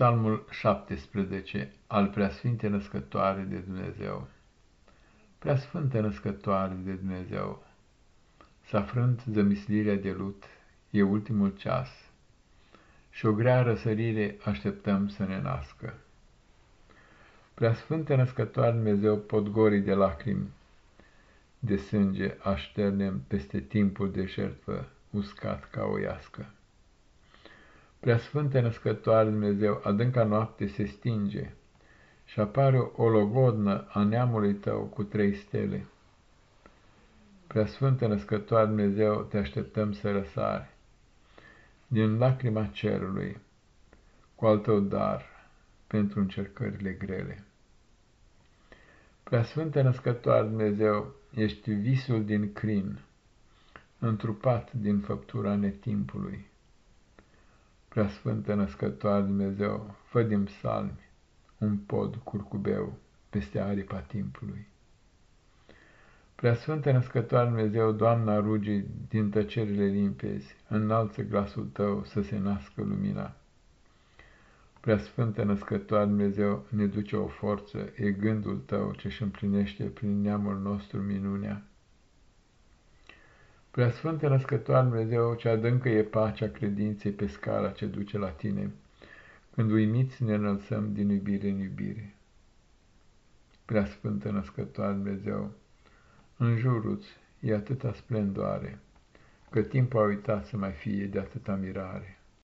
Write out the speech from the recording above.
Psalmul 17 al Preasfinte Născătoare de Dumnezeu Preasfântă Născătoare de Dumnezeu, S-a frânt zămislirea de lut, e ultimul ceas, Și o grea răsărire așteptăm să ne nască. Preasfântă Născătoare Dumnezeu, podgorii de lacrimi, de sânge așternem peste timpul de jertfă, uscat ca o iască. Preasfântă născătoare Dumnezeu, adânca noapte se stinge și apare o logodnă a neamului tău cu trei stele. Preasfântă născătoare Dumnezeu, te așteptăm să răsari din lacrima cerului cu al tău dar pentru încercările grele. Preasfântă născătoare Dumnezeu, ești visul din crin, întrupat din făptura netimpului Preasfântă născătoare Dumnezeu, fă din psalmi un pod curcubeu peste aripa timpului. Preasfântă născătoare Dumnezeu, Doamna rugii din tăcerile limpezi, înalță glasul tău să se nască lumina. Preasfântă născătoare Dumnezeu, ne duce o forță, e gândul tău ce-și împlinește prin neamul nostru minunea. Preasfântă Născătoare Dumnezeu, ce adâncă e pacea credinței pe scara ce duce la tine, când uimiți ne înălțăm din iubire în iubire. Preasfântă Născătoare Dumnezeu, în jurul e atâta splendoare, că timpul a uitat să mai fie de atâta mirare.